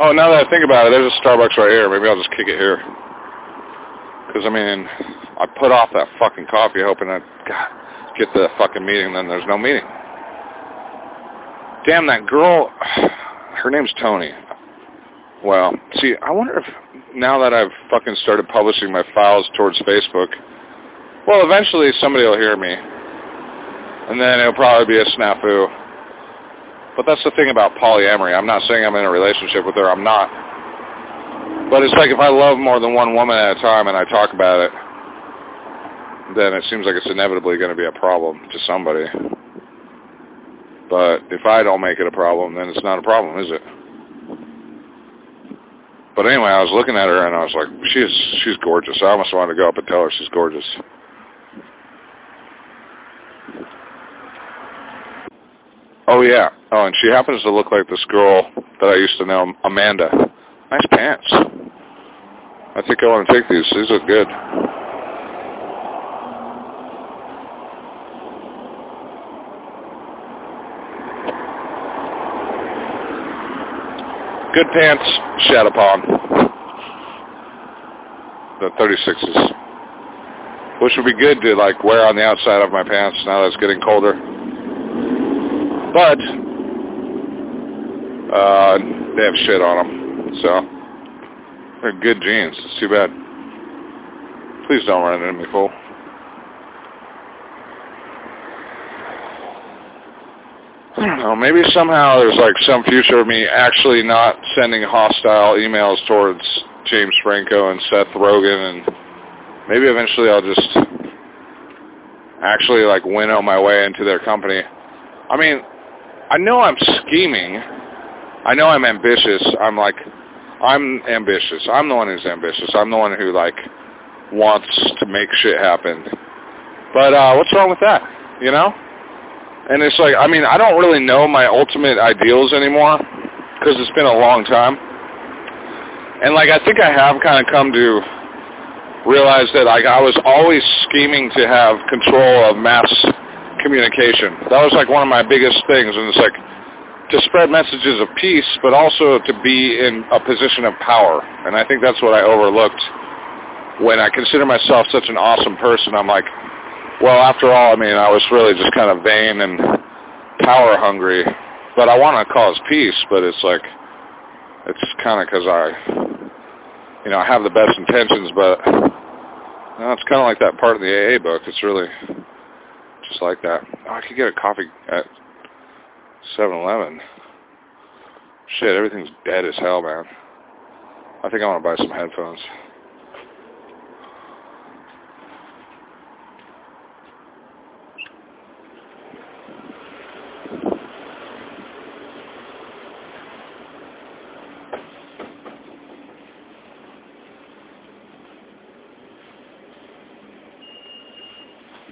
Oh, now that I think about it, there's a Starbucks right here. Maybe I'll just kick it here. Because, I mean, I put off that fucking coffee hoping I'd God, get the fucking meeting, and then there's no meeting. Damn, that girl, her name's Tony. Well, see, I wonder if now that I've fucking started publishing my files towards Facebook, well, eventually somebody will hear me. And then it'll probably be a snafu. But that's the thing about polyamory. I'm not saying I'm in a relationship with her. I'm not. But it's like if I love more than one woman at a time and I talk about it, then it seems like it's inevitably going to be a problem to somebody. But if I don't make it a problem, then it's not a problem, is it? But anyway, I was looking at her and I was like, she's she's gorgeous. I almost wanted to go up and tell her she's gorgeous. Oh yeah. Oh, and she happens to look like this girl that I used to know, Amanda. Nice pants. I think I want to take these. These look good. Good pants, Shadowpawn. The 36s. Which would be good to like wear on the outside of my pants now that it's getting colder. But, uh, they have shit on them. So, they're good jeans. It's too bad. Please don't run into me, fool. I don't know. Maybe somehow there's like some future of me actually not sending hostile emails towards James Franco and Seth Rogen, and maybe eventually I'll just actually like winnow my way into their company. I mean, I know I'm scheming. I know I'm ambitious. I'm like, I'm ambitious. I'm the one who's ambitious. I'm the one who like wants to make shit happen. But uh, what's wrong with that? You know? And it's like, I mean, I don't really know my ultimate ideals anymore because it's been a long time. And like, I think I have kind of come to realize that like I was always scheming to have control of mass communication. That was like one of my biggest things, and it's like to spread messages of peace, but also to be in a position of power. And I think that's what I overlooked when I consider myself such an awesome person. I'm like, well, after all, I mean, I was really just kind of vain and power hungry. But I want to cause peace, but it's like, it's kind of because I, you know, I have the best intentions, but you know, it's kind of like that part of the AA book. It's really just like that. Oh, I could get a coffee at 7-Eleven. Shit, everything's dead as hell, man. I think I want to buy some headphones.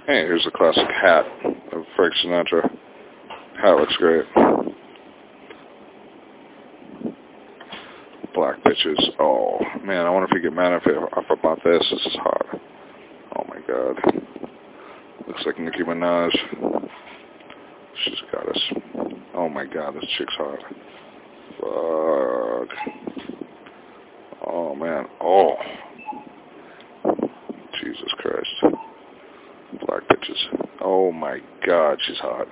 Hey, here's a classic hat of Frank Sinatra. Hat looks great. Black bitches. Oh, man, I wonder if you get mad if, if I bought this. This is hot. Oh, my God. Looks like Nicki Minaj. She's got us. Oh, my God, this chick's hot. Fuck. Oh, man. Oh. Jesus Christ. Black bitches. Oh my god, she's hot.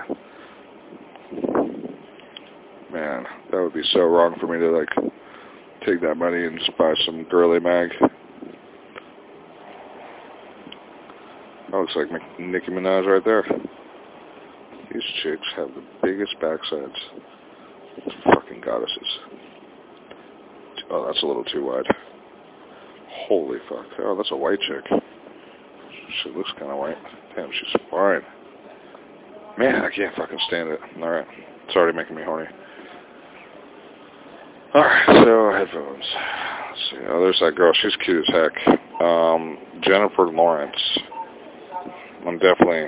Man, that would be so wrong for me to like take that money and just buy some girly mag. That looks like Nicki Minaj right there. These chicks have the biggest backsides. Fucking goddesses. Oh, that's a little too wide. Holy fuck. Oh, that's a white chick. She looks kind of white. Damn, she's fine. Man, I can't fucking stand it. All right. It's already making me horny. All right, so headphones. Let's see. Oh, there's that girl. She's cute as heck. Um, Jennifer Lawrence. I'm definitely,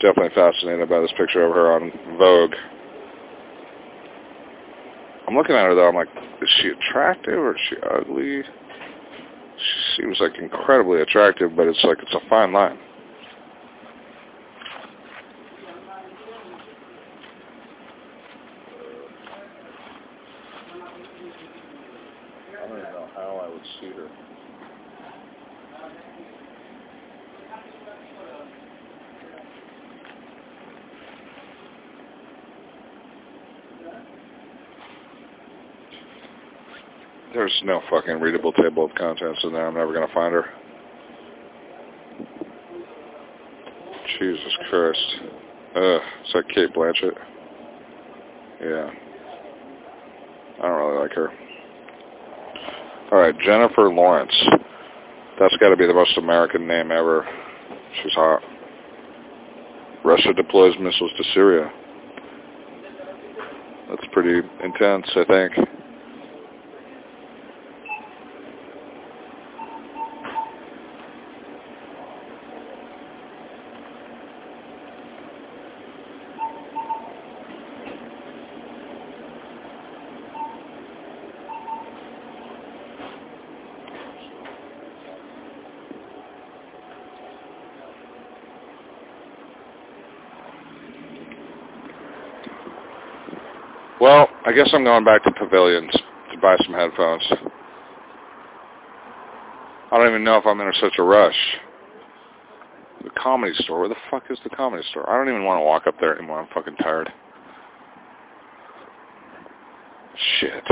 definitely fascinated by this picture of her on Vogue. I'm looking at her though. I'm like, is she attractive or is she ugly? she was like incredibly attractive, but it's like it's a fine line. I don't even know how I would shoot her. There's no fucking readable table of contents in there. I'm never going to find her. Jesus Christ. Ugh, is that Cate Blanchett? Yeah. I don't really like her. All right, Jennifer Lawrence. That's got to be the most American name ever. She's hot. Russia deploys missiles to Syria. That's pretty intense, I think. Well, I guess I'm going back to Pavilions to buy some headphones. I don't even know if I'm in such a rush. The comedy store. Where the fuck is the comedy store? I don't even want to walk up there anymore. I'm fucking tired. Shit.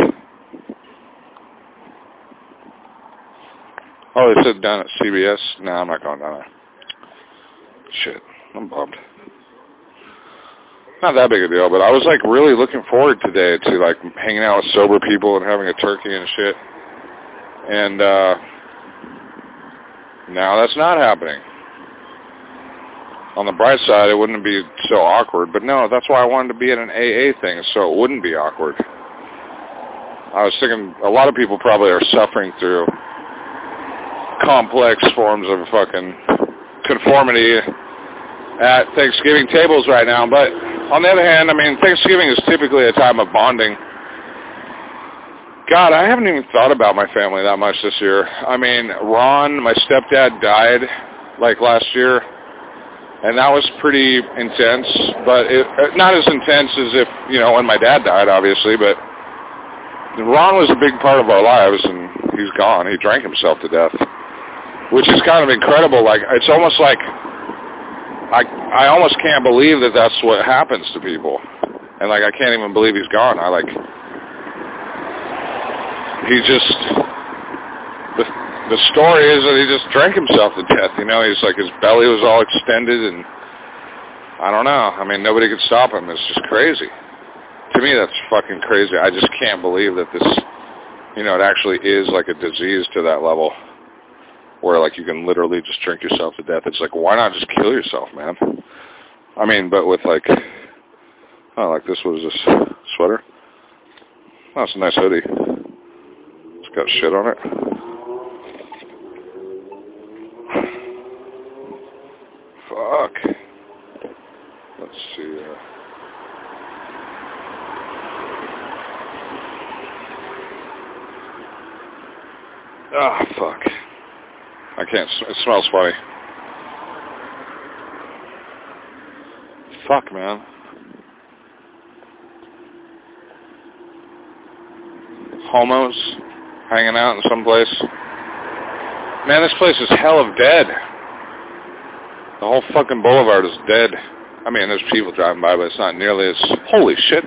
Oh, they said down at CBS? No, I'm not going down there. Shit. I'm bummed not that big a deal, but I was like really looking forward today to like hanging out with sober people and having a turkey and shit. And uh now that's not happening. On the bright side, it wouldn't be so awkward, but no, that's why I wanted to be at an AA thing so it wouldn't be awkward. I was thinking a lot of people probably are suffering through complex forms of fucking conformity at Thanksgiving tables right now, but on the other hand, I mean, Thanksgiving is typically a time of bonding. God, I haven't even thought about my family that much this year. I mean, Ron, my stepdad, died like last year, and that was pretty intense, but it, uh, not as intense as if, you know, when my dad died, obviously, but Ron was a big part of our lives, and he's gone. He drank himself to death, which is kind of incredible. Like, it's almost like I I almost can't believe that that's what happens to people, and like I can't even believe he's gone. I like he just the the story is that he just drank himself to death. You know, he's like his belly was all extended, and I don't know. I mean, nobody could stop him. It's just crazy. To me, that's fucking crazy. I just can't believe that this, you know, it actually is like a disease to that level where like you can literally just drink yourself to death. It's like why not just kill yourself, man? I mean, but with like, oh, like this was this sweater. Oh, a nice hoodie. It's got shit on it. Fuck. Let's see. Uh, Ah, oh, fuck. I can't. It smells funny. Fuck, man. Homos hanging out in some place. Man, this place is hell of dead. The whole fucking boulevard is dead. I mean, there's people driving by, but it's not nearly as... Holy shit.